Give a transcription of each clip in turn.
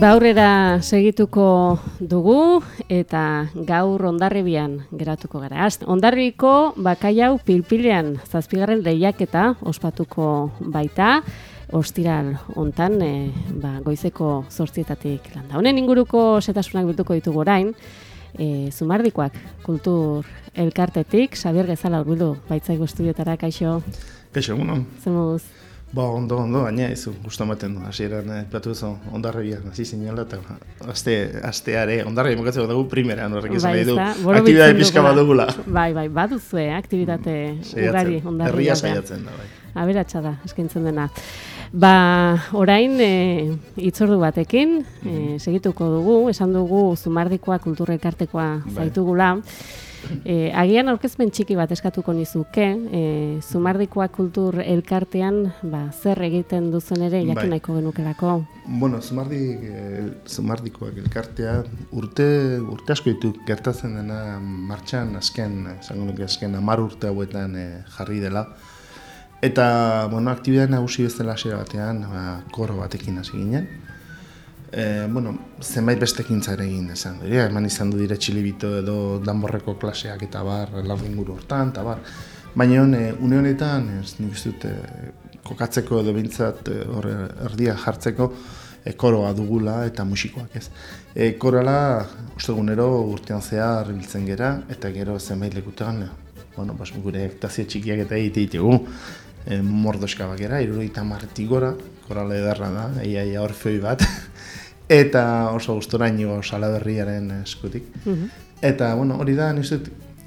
Baurrera segituko dugu eta gaur ondarribian geratuko gara. ondarriko bakaiau pilpilean zazpigarren lehiaketa ospatuko baita, ostiral hontan e, ba, goizeko zortzietatik landa. Honen inguruko setasunak biltuko ditugu orain, e, zumardikoak kultur elkartetik, Xabier Gezala urbildu, baitzaigo estudiotara, kaixo? Kaixo, egunon. Zemuz? Ba, ondo, ondo, baina ez du, guztu ematen du, hasi eran, eh, platu zu, ondarrebian, hasi zinela, eta azte, azteare, ondarrebian mokatzeko dugu primera, horrek izan bai, du, aktibidade pixka bat dugula. Bai, bai, baduzue, aktibidate ugari ondarrebian. Herria saiatzen da, bai. Aberatsa da, eskaintzen dena. Ba, orain, e, itzordu batekin, e, segituko dugu, esan dugu, zumardikoa, kulturrekartekoa bai. E, agian aurkezpen txiki bat eskatuko nizuke, e, Zumardikoa kultur elkartean ba, zer egiten duzen ere jakin bai. nahiko genukerako? Bueno, Zumardi, e, Zumardikoak elkartea urte, urte asko ditu gertatzen dena martxan azken, zango nuke azken amar urte hauetan e, jarri dela. Eta, bueno, aktibidea nagusi bezala hasiera batean, ba, koro batekin hasi ginen e, bueno, zenbait bestekin zare egin esan du. eman izan du dire txilibito edo danborreko klaseak eta bar, laur inguru hortan, eta bar. Baina e, une honetan, ez nik dut, e, kokatzeko edo bintzat e, erdia jartzeko, e, koroa dugula eta musikoak ez. E, korala, uste gunero, urtean zehar biltzen gera, eta gero zenbait lekutean, bueno, bas, gure ektazio txikiak eta egite ditugu, e, mordoska bakera, iruroita martik gora, korala edarra da, eia, eia orfeoi bat, eta oso gustora inigo salaberriaren eskutik. Mhm. Eta, bueno, hori da, nizu,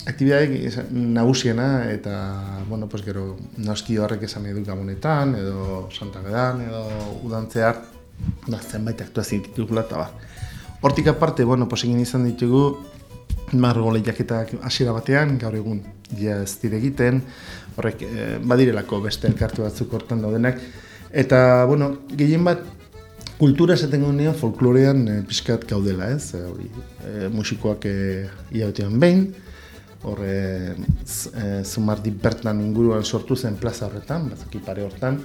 aktibidadek nagusiena, eta, bueno, pues gero, noski horrek esan edu gabonetan, edo Santa Gedan, edo udantzear, da, zenbait aktuazio ditugula, eta ba. Hortik aparte, bueno, pues egin izan ditugu, margo lehiaketak hasiera batean, gaur egun, ja ez dire egiten, horrek, eh, badirelako beste elkartu batzuk hortan daudenak, eta, bueno, gehien bat, kultura esaten gunean folklorean e, pixkat gaudela, ez? E, hori, e, musikoak e, behin, horre e, zumardi bertan inguruan sortu zen plaza horretan, batzaki pare hortan.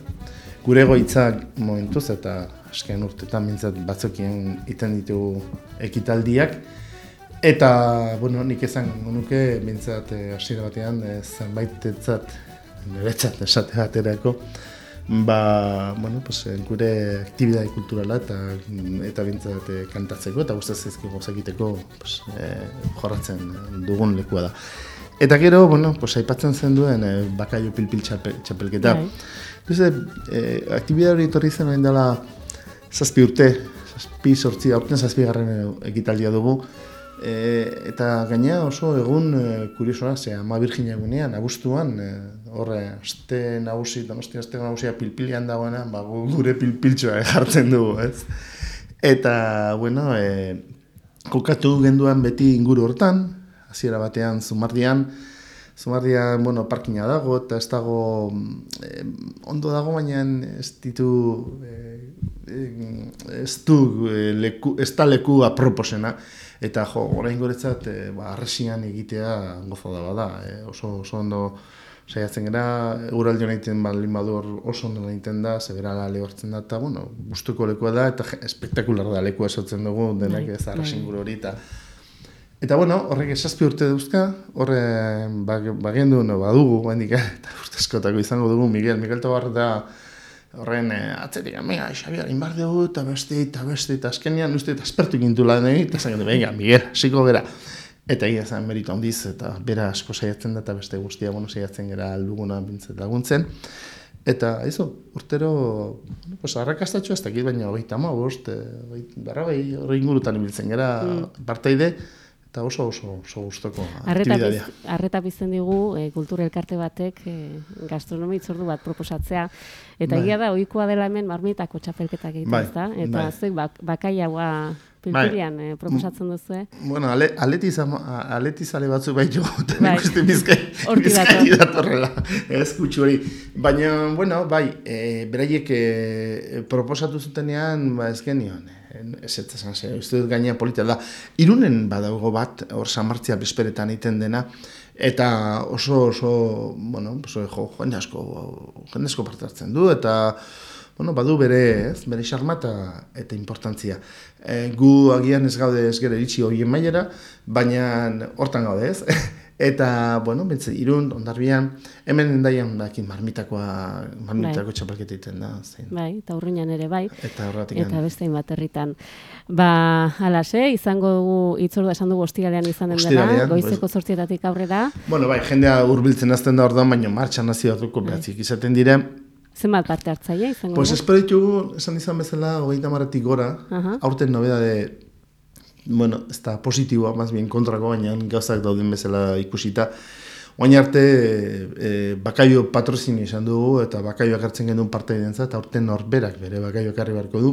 Gure goitzak momentuz eta askean urtetan mintzat batzokien iten ditugu ekitaldiak. Eta, bueno, nik ezan nuke mintzat hasiera batean zenbait etzat, niretzat esate baterako, ba, bueno, pues, eh, gure aktibidade kulturala eta eta bintzat eh, kantatzeko eta guztaz ezko gozakiteko pues, e, jorratzen dugun lekua da. Eta gero, bueno, pues, aipatzen zen duen e, bakaio pilpil txapelketa. Bai. e, aktibidade hori torri zen dela zazpi urte, zazpi sortzi, aurten zazpi garren ekitaldia dugu, E, eta gaina oso egun e, kuriosora, ze ama virginia egunean, abuztuan, e, horre, aste nagusi, donosti aste nagusia pilpilian dagoena, ba, gure pilpiltxoa jartzen dugu, ez? Eta, bueno, e, kokatu genduan beti inguru hortan, hasiera batean zumardian, zumardian, bueno, parkina dago, eta ez dago, e, ondo dago, baina ez ditu, e, ez du, e, leku, ez da leku aproposena, Eta jo, orain goretzat, e, ba, arresian egitea gozo da bada, e, oso, oso ondo saiatzen gara, euraldio nahiten balin badur oso ondo nahiten da, zebera lehortzen da, eta bueno, gustuko lekua da, eta espektakular da lekua esotzen dugu, denak bai, ez arresin bai. hori, eta Eta bueno, horrek esazpi urte duzka, horre bagien du, no, badugu, bendik, eta urtezkotako izango dugu, Miguel, Miguel Tobar da, horren e, atzetik, mega, Xabiar, inbar dugu, eta beste, eta beste, eta azkenean, uste, eta espertu gintu lan egin, eta zain, venga, Miguel, ziko gara. Eta egia zen merito handiz, eta bera asko saiatzen da, eta beste guztia, bueno, saiatzen gara alduguna bintzet laguntzen. Eta, aizu, urtero, bueno, pues, arrakastatxo ez dakit, baina hogeita ma, bost, e, barra behi, horre ingurutan ibiltzen gara, mm. parteide, eta oso oso oso gustoko aktibidadia. Arreta bizten digu e, kultura elkarte batek e, gastronomi itzordu bat proposatzea eta bai. egia da ohikoa dela hemen marmitako txapelketak egiten, bai. ezta? Eta bai. zuek bak, bakaiagoa Pilpirian bai. eh, proposatzen duzu, eh? Bueno, ale, aletiz, aletiz ale batzu bai jo, bai. ikusten bizkai, bizkai datorrela, ez kutsu hori. Baina, bueno, bai, e, beraiek e, proposatu zutenean, ba, ez genion, ez ez esan zer, uste dut gainean politia da. Irunen badago bat, hor samartzia bezperetan egiten dena, eta oso, oso, bueno, oso, jo, jende asko, jende asko parte du, eta bueno, badu bere, ez, bere xarmata eta importantzia. E, gu agian ez gaude ez gero iritsi horien mailera, baina hortan gaude, ez? Eta, bueno, bentze, irun, ondarbian, hemen endaian dakin marmitakoa, marmitako bai. txapelketa iten da. Zein. Bai, eta urruinan ere bai. Eta horretik. Eta beste bat herritan. Ba, alase, izango dugu, itzordu esan dugu ostiralean izanen dela, goizeko zortzietatik aurrera. Bueno, bai, jendea urbiltzen azten da orduan, baina martxan nazi dutuko bai. behatzik izaten dire. Zenbat parte hartzaia izango Pues espero ditugu, esan izan bezala, hogeita maratik gora, uh -huh. aurten nobeda de bueno, ez da positiboa, maz bien kontrako, baina gauzak dauden bezala ikusita. Oain arte, e, bakaio patrozini esan dugu, eta bakaio akartzen genuen parte edenza, eta orten norberak bere bakaio akarri beharko du.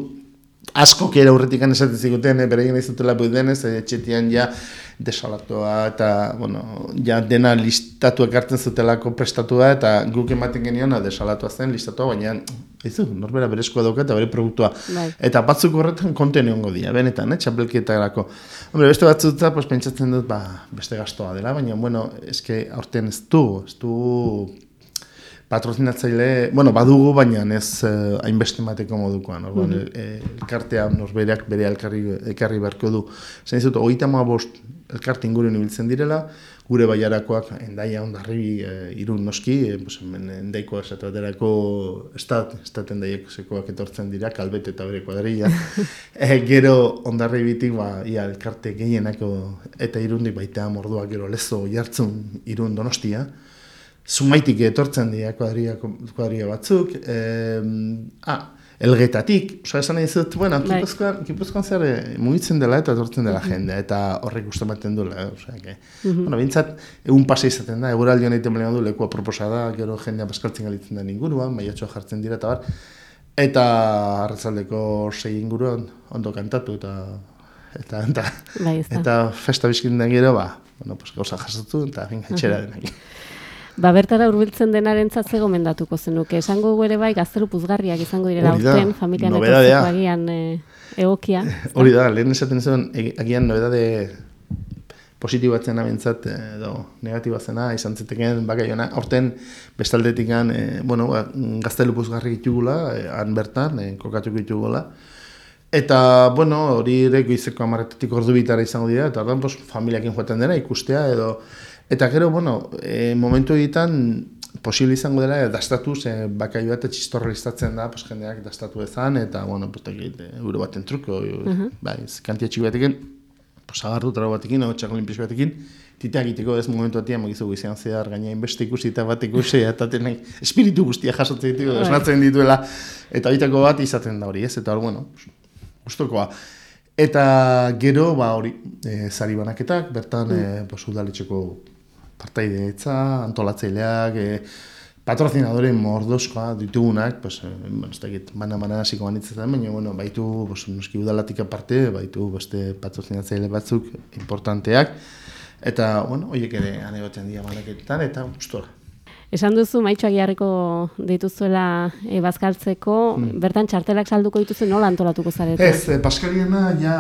Asko kera urretik esaten ziguten, e, bere egin izutela denez, e, etxetian ja desalatoa, eta, bueno, ja dena listatu ekartzen zutelako prestatua, eta guk ematen genion, desalatua zen listatua, baina Ezu, norbera berezkoa dauka eta bere produktua. Bai. Eta batzuk horretan konten egongo dira, benetan, eh, txapelkietarako. Hombre, beste batzutza, pues, pentsatzen dut, ba, beste gastoa dela, baina, bueno, eske aurten ez du, ez du patrozinatzaile, bueno, badugu, baina ez eh, hainbeste mateko modukoan, mm -hmm. elkartea norbereak bere elkarri, elkarri beharko du. Zain zut, oita bost elkarte inguruen ibiltzen direla, gure baiarakoak endaia ondarri e, irun noski, e, pues, endaiko esatu baterako estat, estat endaieko zekoak etortzen dira, kalbete eta bere kuadrilla. e, gero ondarri bitik, ba, ia, elkarte gehienako eta irundi baita mordua gero lezo jartzun irun donostia. Zumaitik etortzen dira kuadria, kuadria batzuk. E, ah, elgetatik, oso esan nahi zut, bueno, bai. kipuzkoan, zer eh, mugitzen dela eta etortzen dela jende, eta horrek uste baten duela, eh? osea, que, bueno, bintzat, egun pasa izaten da, egura aldion egiten du lekua proposa da, gero jendea baskaltzen galitzen den inguruan, maiatxoa jartzen dira eta bar, eta arratzaldeko sei inguruan ondo kantatu eta eta eta, bai, eta festa bizkin den gero, ba, bueno, pues, gauza jasatu eta etxera denak. Ba, bertara urbiltzen denaren zatze gomendatuko zenuke. Esango ere bai, gaztelu puzgarriak izango direla urten, familian eta agian e, egokia. Hori da, lehen esaten zuen, e, agian nobedade positibatzen abentzat, edo negatiba zena, izan zeteken, baka joan, orten bestaldetik e, bueno, ba, gaztelu puzgarri ditugula, e, han bertan, e, kokatuko ditugula, Eta, bueno, hori ere goizeko amaretetik ordu bitara izango dira, eta ordan, familiakin joaten dena ikustea, edo Eta gero, bueno, e, momentu egiten posible izango dela, e, dastatu, ze bakai bat txistorra listatzen da, pues, jendeak dastatu ezan, eta, bueno, pues, egit, e, euro baten truko, uh -huh. bai, kantia txik batekin, pues, agarru trago batekin, o txak olimpisko batekin, titea egiteko ez momentu batean, mogizu izan zehar, gaina inbeste ikusi eta bat ikusi, eta tenek espiritu guztia jasotzen ditu, bai. esnatzen dituela, eta bitako bat izaten da hori, ez, eta, bueno, gustokoa. Eta gero, ba, hori, e, zari banaketak, bertan, mm. e, udaletxeko partaide etza, antolatzaileak, e, patrocinadore mordoskoa ditugunak, pues, e, ez dakit, mana-mana hasiko manitzetan, baina, bueno, baitu, pues, noski udalatik aparte, baitu beste patrocinatzaile batzuk importanteak, eta, bueno, horiek ere anegoten dira manaketan, eta gustora. Esan duzu maitxoak jarriko dituzuela e, bazkaltzeko, hmm. bertan txartelak salduko dituzu nola antolatuko zarete? Ez, e, Paskariena ja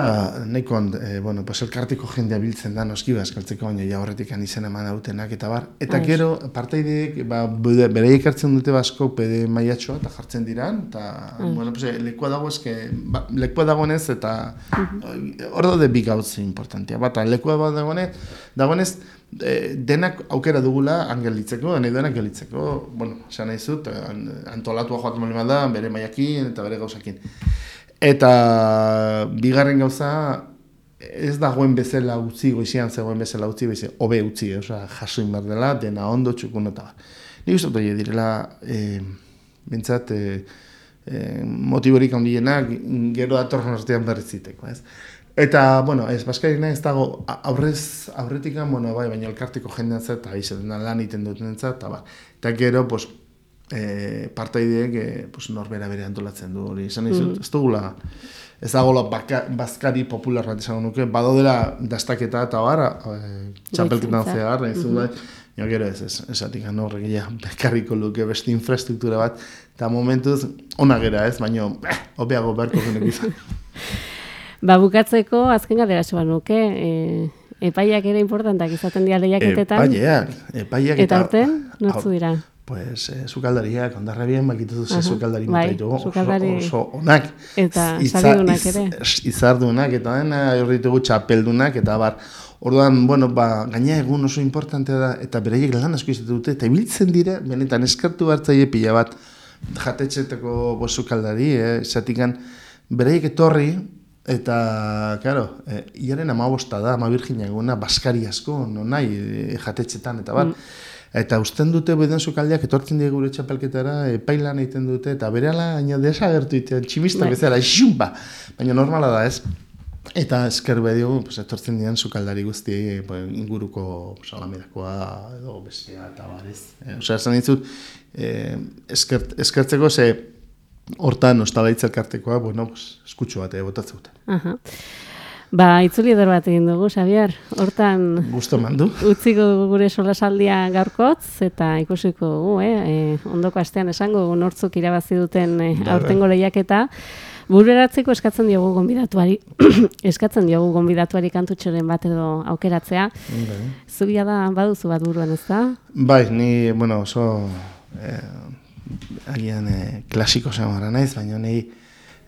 neko, e, bueno, pues elkartiko jendea biltzen da noski bazkaltzeko, baina ja horretik izan eman autenak eta bar. Eta Aiz. gero, parteideek, ba, bere ikartzen dute basko pede maiatxoa eta jartzen diran, eta, bueno, pues, lekua dago ezke, ba, lekua dagoenez eta hor daude bi gautzi importantia. Bata, lekua dagoenez, dagoenez, e, denak aukera dugula angelitzeko, nahi denak angelitzeko, bueno, esan nahi zut, antolatua joaten mali da, bere maiakin eta bere gauzakin. Eta bigarren gauza, ez dagoen bezala utzi, goizian zegoen bezala utzi, beze, hobe utzi, eh? oza, jaso inbar dela, dena ondo txukun eta bat. Nik uste dut direla, e, bintzat, e, e, motiborik handienak, gero datorren artean berriziteko, ez? Eta, bueno, ez, Baskarina ez dago, aurrez, aurretik, bueno, bai, baina elkartiko jendean zet, eta izaten da lan iten duten zet, eta, ba, eta gero, pues, e, partaideek, e, pues, norbera bere antolatzen du, hori, izan izut, mm. ez dugula, ez dago bazkari popular bat izango nuke, bado dela dastaketa eta bara, e, txapelketan zehar, ez mm -hmm. Gero ez, ez, ez anorrek, ja, bekarriko luke beste infrastruktura bat, eta momentuz, ona gera ez, baina, eh, opeago beharko genek izan. Ba, bukatzeko, azken gara bat nuke, e, epaiak ere importantak izaten dira lehiaketetan. Epaiak, epaiak eta... Eta orten, nortzu dira? pues, eh, zukaldariak, ondarra bien, bakitutu ze zukaldari bai, muta ditugu, zukaldari... oso, oso onak. Eta saridunak iz- ere. Izardunak, eta dena horritugu txapeldunak, eta bar, Orduan, bueno, ba, gaina egun oso importantea da, eta bereiek lan asko izaten dute, eta ibiltzen dira, benetan eskartu hartzaile pila bat, jatetxetako bozukaldari, eh, zatikan, bereiek etorri, eta, karo, eh, iaren amabosta da, ama virgina eguna, baskari asko, no nahi, eh, jatetxetan, eta bat, Eta usten dute beden sukaldeak etortzen die gure txapelketara, epailan egiten dute, eta berehala gaina desagertu itean, tximistak Bai. bezala, xumpa! Baina normala da ez. Eta esker bedio, pues, etortzen dian sukaldari guztiei pues, inguruko pues, alamirakoa edo bestea eta barez. E, Osea, esan ditzut, eh, eskert, eskertzeko ze hortan ostalaitza elkartekoa, bueno, eskutxo bat eh, botatzen dute. Aha. Ba, itzuli eder bat egin dugu, Xabier. Hortan Gusto mandu. utziko dugu gure solasaldia gaurkotz, eta ikusiko dugu, eh? e, ondoko astean esango nortzuk irabazi duten e, aurtengo lehiaketa. Bururatzeko eskatzen diogu gonbidatuari, eskatzen diogu gonbidatuari kantutxoren bat edo aukeratzea. Bai. Zugia da baduzu bat buruan, ez da? Bai, ni, bueno, oso eh, agian eh, klasiko zamara naiz, baina ni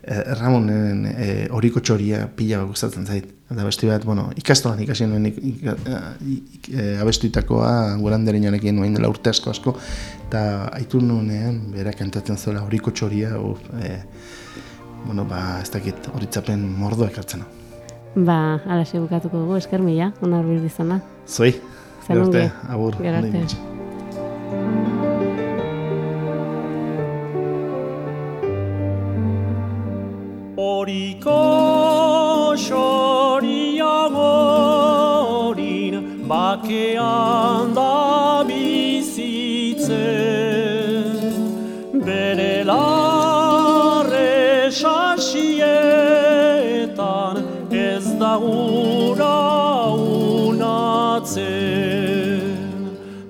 eh, Ramonen horiko txoria pila bat gustatzen zait. Eta beste bat, bueno, ikastolan ikasi nuen ik, ik, ik, eh, abestuitakoa gurandereinarekin nuen dela urte asko asko, eta aitu nuenean, bera kantatzen zuela horiko txoria, uf, eh, bueno, ba, ez dakit horitzapen mordo ekartzen. hau. Ba, alaxe bukatuko dugu, esker mila, ona hurbil dizana. Zuei, Zer gero arte, ongi. agur. Gero Horiko xoria morin bakean da bizitzen bere larre sasietan ez da gura unatzen.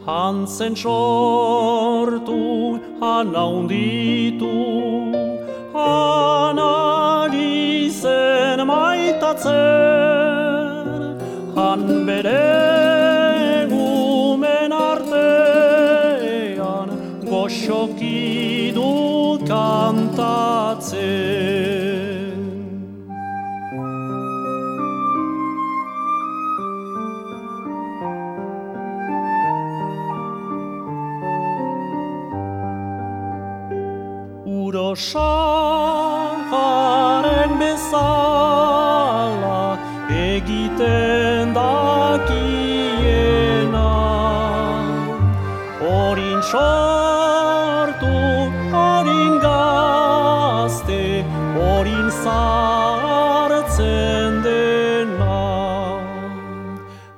Hantzen sortu, han haunditu, maitatzen, han bere egiten dakiena Horin sortu, horin gazte, horin zartzen dena.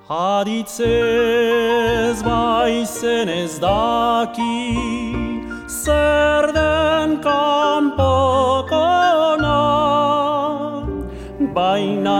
Haditzez baizen ez daki Zer den kanpokona Baina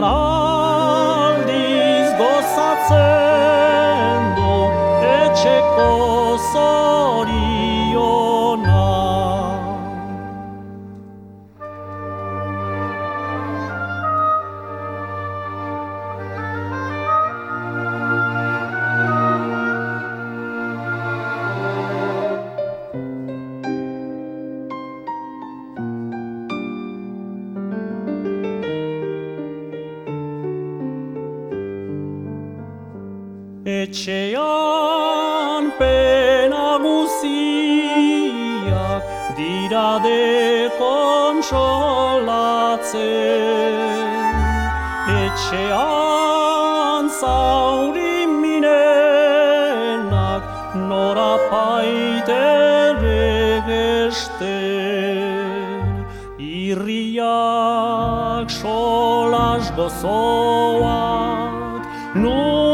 Ecce Etxean zauri minenak nora paitere gesten. Irriak solas gozoak nun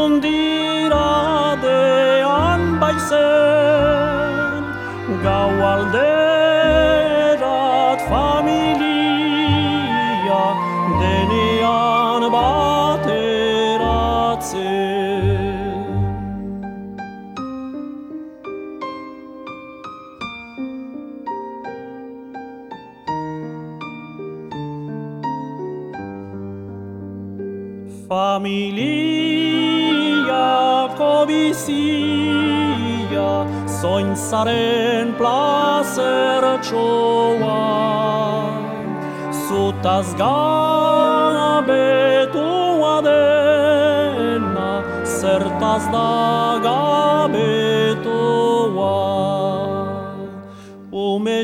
Familiako bizia Zointzaren plazertxoa Zutaz gabetua dena Zertaz da gabetoa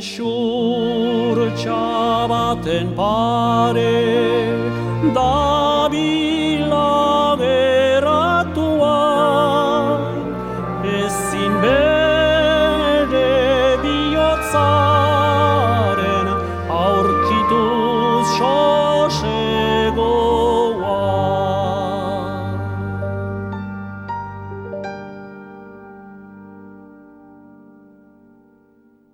ușor ce-a bate în pare, Davila.